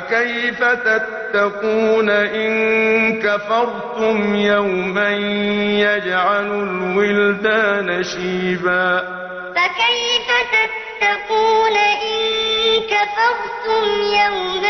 فكيف تتقون إن كفرتم يوما يجعل الولدان شيبا؟ فكيف تتقون إن كفرتم يوما